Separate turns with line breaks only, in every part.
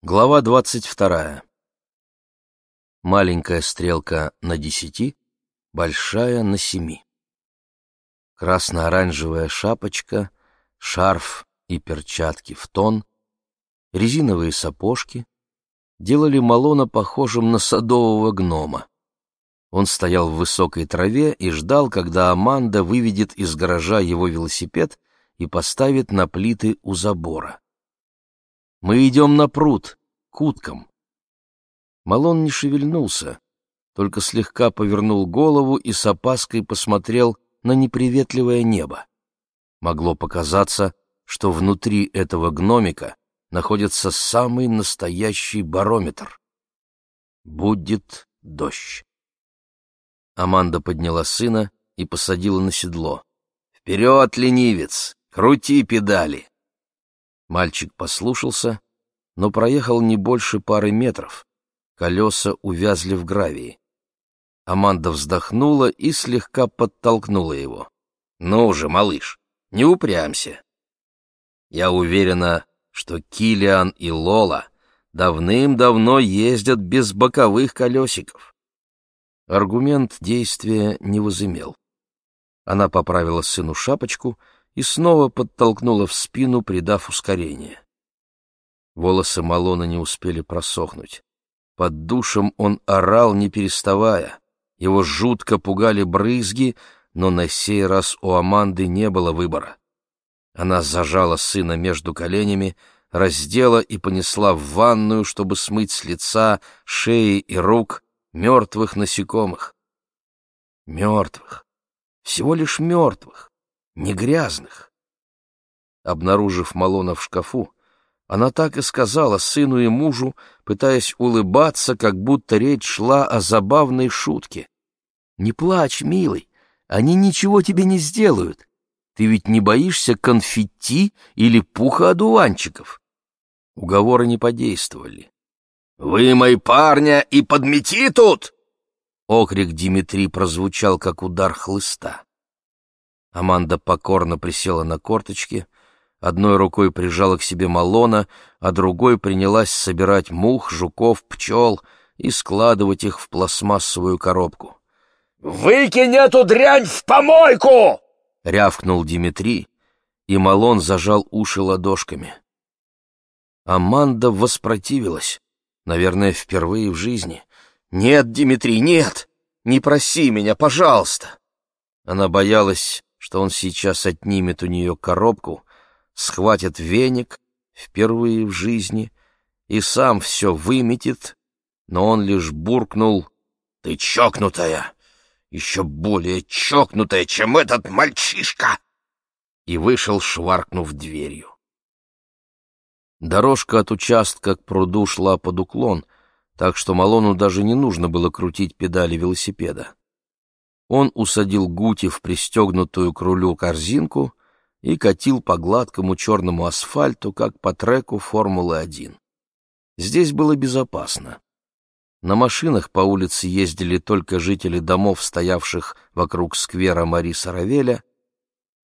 Глава двадцать вторая. Маленькая стрелка на десяти, большая на семи. Красно-оранжевая шапочка, шарф и перчатки в тон, резиновые сапожки делали Малона похожим на садового гнома. Он стоял в высокой траве и ждал, когда Аманда выведет из гаража его велосипед и поставит на плиты у забора. Мы идем на пруд, к уткам. Малон не шевельнулся, только слегка повернул голову и с опаской посмотрел на неприветливое небо. Могло показаться, что внутри этого гномика находится самый настоящий барометр. Будет дождь. Аманда подняла сына и посадила на седло. «Вперед, ленивец! Крути педали!» Мальчик послушался, но проехал не больше пары метров. Колеса увязли в гравии. Аманда вздохнула и слегка подтолкнула его. «Ну же, малыш, не упрямся!» Я уверена, что Килиан и Лола давным-давно ездят без боковых колесиков. Аргумент действия не возымел. Она поправила сыну шапочку и снова подтолкнула в спину, придав ускорение. Волосы Малона не успели просохнуть. Под душем он орал, не переставая. Его жутко пугали брызги, но на сей раз у Аманды не было выбора. Она зажала сына между коленями, раздела и понесла в ванную, чтобы смыть с лица, шеи и рук мертвых насекомых. Мертвых. Всего лишь мертвых не грязных. Обнаружив Малона в шкафу, она так и сказала сыну и мужу, пытаясь улыбаться, как будто речь шла о забавной шутке. «Не плачь, милый, они ничего тебе не сделают. Ты ведь не боишься конфетти или пуха одуванчиков?» Уговоры не подействовали. «Вымой парня и подмети тут!» Окрик Димитри прозвучал, как удар хлыста. Аманда покорно присела на корточки, одной рукой прижала к себе Малона, а другой принялась собирать мух, жуков, пчел и складывать их в пластмассовую коробку. «Выкинь эту дрянь в помойку!» — рявкнул Димитрий, и Малон зажал уши ладошками. Аманда воспротивилась, наверное, впервые в жизни. «Нет, Димитрий, нет! Не проси меня, пожалуйста!» Она боялась, что он сейчас отнимет у нее коробку, схватит веник, впервые в жизни, и сам все выметит, но он лишь буркнул «Ты чокнутая! Еще более чокнутая, чем этот мальчишка!» и вышел, шваркнув дверью. Дорожка от участка к пруду шла под уклон, так что Малону даже не нужно было крутить педали велосипеда. Он усадил Гути в пристегнутую к рулю корзинку и катил по гладкому черному асфальту, как по треку Формулы-1. Здесь было безопасно. На машинах по улице ездили только жители домов, стоявших вокруг сквера Мариса Равеля.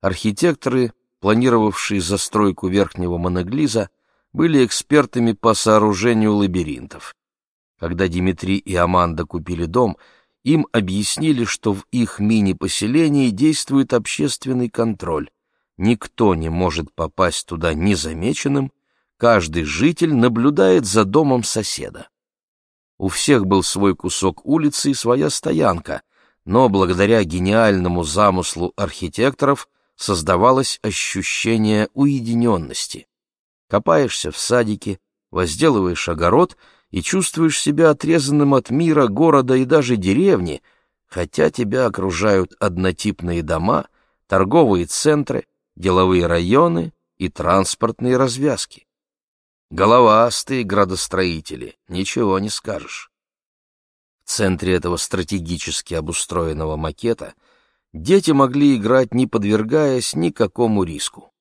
Архитекторы, планировавшие застройку верхнего Монеглиза, были экспертами по сооружению лабиринтов. Когда Димитрий и Аманда купили дом — им объяснили, что в их мини-поселении действует общественный контроль. Никто не может попасть туда незамеченным, каждый житель наблюдает за домом соседа. У всех был свой кусок улицы и своя стоянка, но благодаря гениальному замыслу архитекторов создавалось ощущение уединенности. Копаешься в садике, возделываешь огород — и чувствуешь себя отрезанным от мира, города и даже деревни, хотя тебя окружают однотипные дома, торговые центры, деловые районы и транспортные развязки. Головастые градостроители, ничего не скажешь. В центре этого стратегически обустроенного макета дети могли играть, не подвергаясь никакому риску.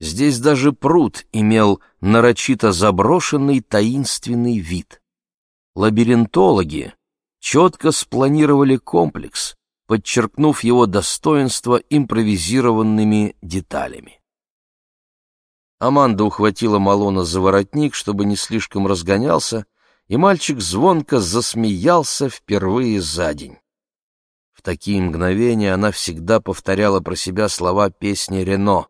Здесь даже пруд имел нарочито заброшенный таинственный вид. Лабиринтологи четко спланировали комплекс, подчеркнув его достоинство импровизированными деталями. Аманда ухватила Малона за воротник, чтобы не слишком разгонялся, и мальчик звонко засмеялся впервые за день. В такие мгновения она всегда повторяла про себя слова песни Рено,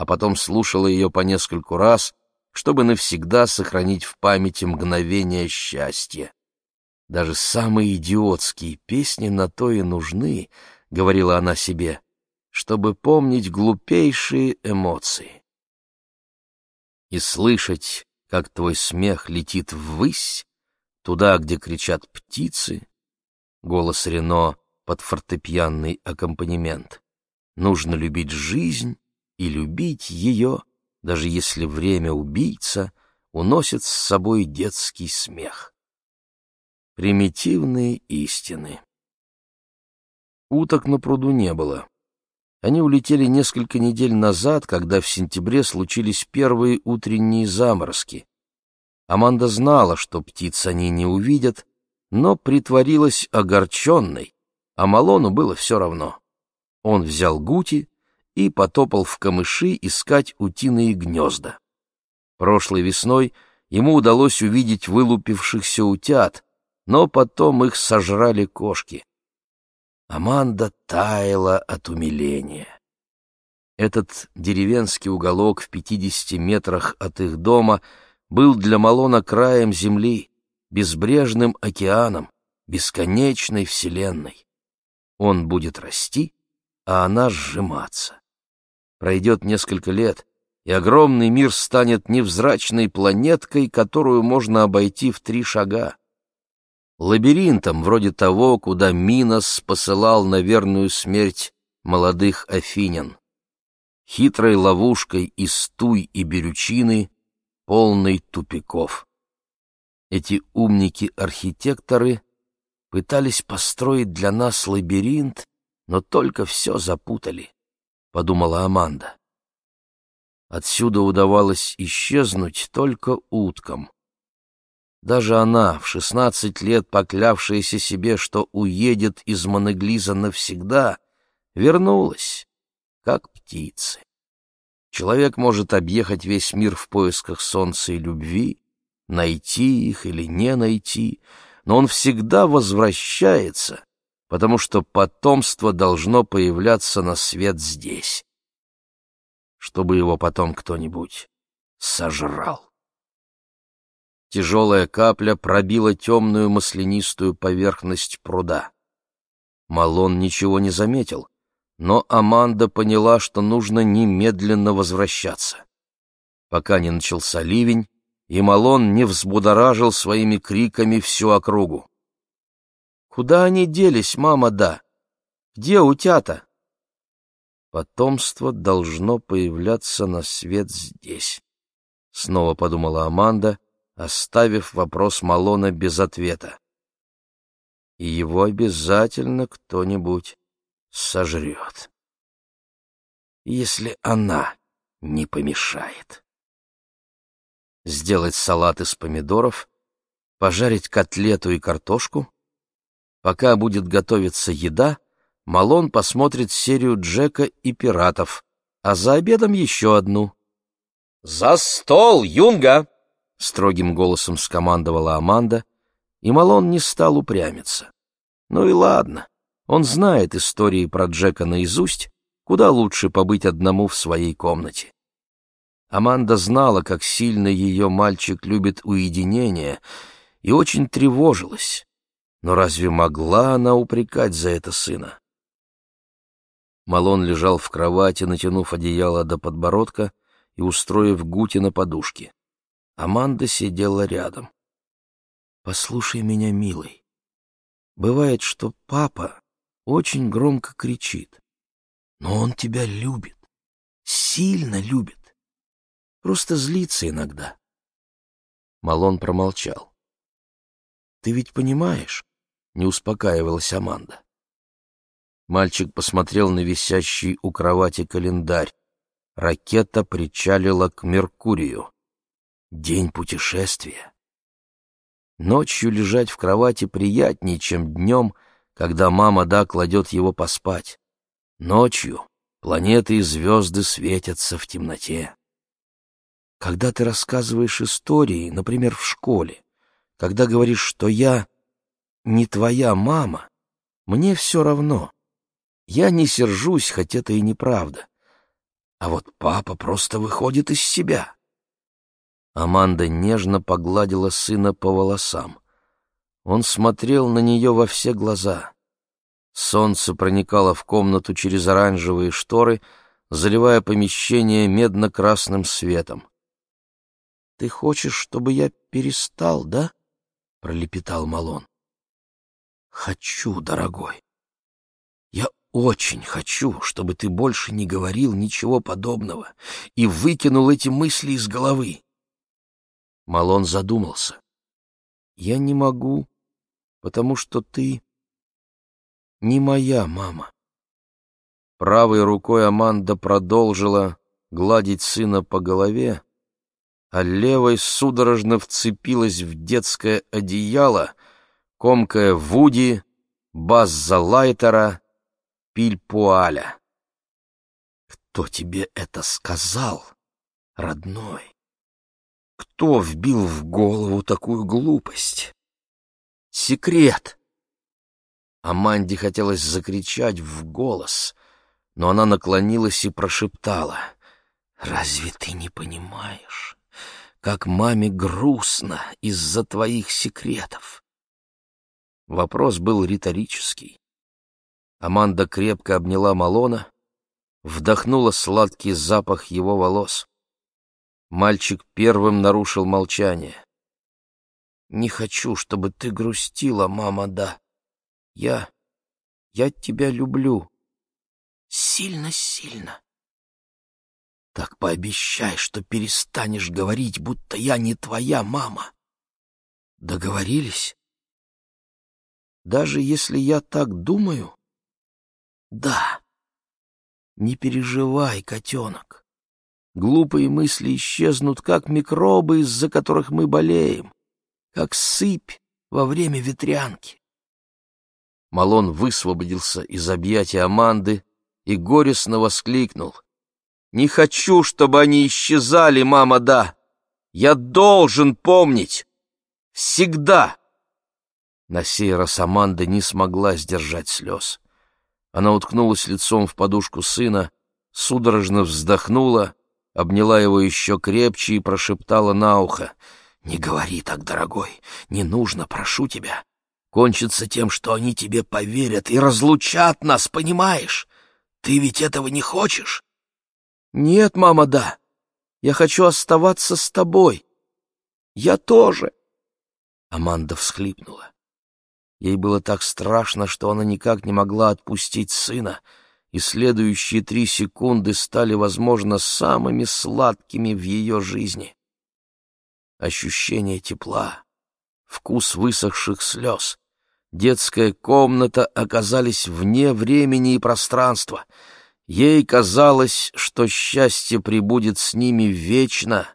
а потом слушала ее по нескольку раз, чтобы навсегда сохранить в памяти мгновение счастья. Даже самые идиотские песни на то и нужны, — говорила она себе, — чтобы помнить глупейшие эмоции. И слышать, как твой смех летит ввысь, туда, где кричат птицы, голос Рено под фортепианный аккомпанемент. Нужно любить жизнь и любить ее, даже если время убийца уносит с собой детский смех. Примитивные истины. Уток на пруду не было. Они улетели несколько недель назад, когда в сентябре случились первые утренние заморозки. Аманда знала, что птиц они не увидят, но притворилась огорченной, а Малону было все равно. Он взял гути и потопал в камыши искать утиные гнезда. Прошлой весной ему удалось увидеть вылупившихся утят, но потом их сожрали кошки. Аманда таяла от умиления. Этот деревенский уголок в пятидесяти метрах от их дома был для Малона краем земли, безбрежным океаном, бесконечной вселенной. Он будет расти, а она сжиматься. Пройдет несколько лет, и огромный мир станет невзрачной планеткой, которую можно обойти в три шага. Лабиринтом, вроде того, куда Минос посылал на верную смерть молодых афинян. Хитрой ловушкой из туй и берючины, полной тупиков. Эти умники-архитекторы пытались построить для нас лабиринт, но только все запутали, — подумала Аманда. Отсюда удавалось исчезнуть только уткам. Даже она, в шестнадцать лет поклявшаяся себе, что уедет из Монеглиза навсегда, вернулась, как птицы. Человек может объехать весь мир в поисках солнца и любви, найти их или не найти — но он всегда возвращается, потому что потомство должно появляться на свет здесь, чтобы его потом кто-нибудь сожрал. Тяжелая капля пробила темную маслянистую поверхность пруда. Малон ничего не заметил, но Аманда поняла, что нужно немедленно возвращаться. Пока не начался ливень, и Малон не взбудоражил своими криками всю округу. «Куда они делись, мама, да? Где утята?» «Потомство должно появляться на свет здесь», — снова подумала Аманда, оставив вопрос Малона без ответа. «И его обязательно кто-нибудь сожрет, если она не помешает» сделать салат из помидоров, пожарить котлету и картошку. Пока будет готовиться еда, Малон посмотрит серию Джека и пиратов, а за обедом еще одну. «За стол, Юнга!» — строгим голосом скомандовала Аманда, и Малон не стал упрямиться. Ну и ладно, он знает истории про Джека наизусть, куда лучше побыть одному в своей комнате. Аманда знала, как сильно ее мальчик любит уединение, и очень тревожилась. Но разве могла она упрекать за это сына? Малон лежал в кровати, натянув одеяло до подбородка и устроив Гути на подушке. Аманда сидела рядом. «Послушай меня, милый. Бывает, что папа очень громко кричит, но он тебя любит, сильно любит. Просто злится иногда. Малон промолчал. «Ты ведь понимаешь?» — не успокаивалась Аманда. Мальчик посмотрел на висящий у кровати календарь. Ракета причалила к Меркурию. День путешествия. Ночью лежать в кровати приятнее, чем днем, когда мама да кладет его поспать. Ночью планеты и звезды светятся в темноте. Когда ты рассказываешь истории, например, в школе, когда говоришь, что я не твоя мама, мне все равно. Я не сержусь, хоть это и неправда. А вот папа просто выходит из себя. Аманда нежно погладила сына по волосам. Он смотрел на нее во все глаза. Солнце проникало в комнату через оранжевые шторы, заливая помещение медно-красным светом. — Ты хочешь, чтобы я перестал, да? — пролепетал Малон. — Хочу, дорогой. Я очень хочу, чтобы ты больше не говорил ничего подобного и выкинул эти мысли из головы. Малон задумался. Я не могу, потому что ты не моя мама. Правой рукой Аманда продолжила гладить сына по голове, а левой судорожно вцепилась в детское одеяло, комкая Вуди, Базза Лайтера, Пильпуаля. «Кто тебе это сказал, родной? Кто вбил в голову такую глупость? Секрет!» Аманде хотелось закричать в голос, но она наклонилась и прошептала. «Разве ты не понимаешь, как маме грустно из-за твоих секретов?» Вопрос был риторический. Аманда крепко обняла Малона, вдохнула сладкий запах его волос. Мальчик первым нарушил молчание. «Не хочу, чтобы ты грустила, мама, да. Я... я тебя люблю. Сильно-сильно. Так пообещай, что перестанешь говорить, будто я не твоя мама. Договорились?» Даже если я так думаю? Да. Не переживай, котенок. Глупые мысли исчезнут, как микробы, из-за которых мы болеем, как сыпь во время ветрянки. Малон высвободился из объятия Аманды и горестно воскликнул. «Не хочу, чтобы они исчезали, мама, да! Я должен помнить! Всегда!» На сей раз Аманда не смогла сдержать слез. Она уткнулась лицом в подушку сына, судорожно вздохнула, обняла его еще крепче и прошептала на ухо. «Не говори так, дорогой, не нужно, прошу тебя. Кончится тем, что они тебе поверят и разлучат нас, понимаешь? Ты ведь этого не хочешь?» «Нет, мама, да. Я хочу оставаться с тобой. Я тоже». Аманда всхлипнула. Ей было так страшно, что она никак не могла отпустить сына, и следующие три секунды стали, возможно, самыми сладкими в ее жизни. Ощущение тепла, вкус высохших слез, детская комната оказались вне времени и пространства. Ей казалось, что счастье прибудет с ними вечно.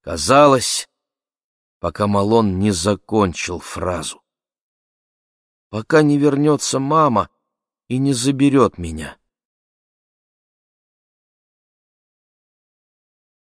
Казалось, пока Малон не закончил фразу пока не вернется мама и не заберет меня.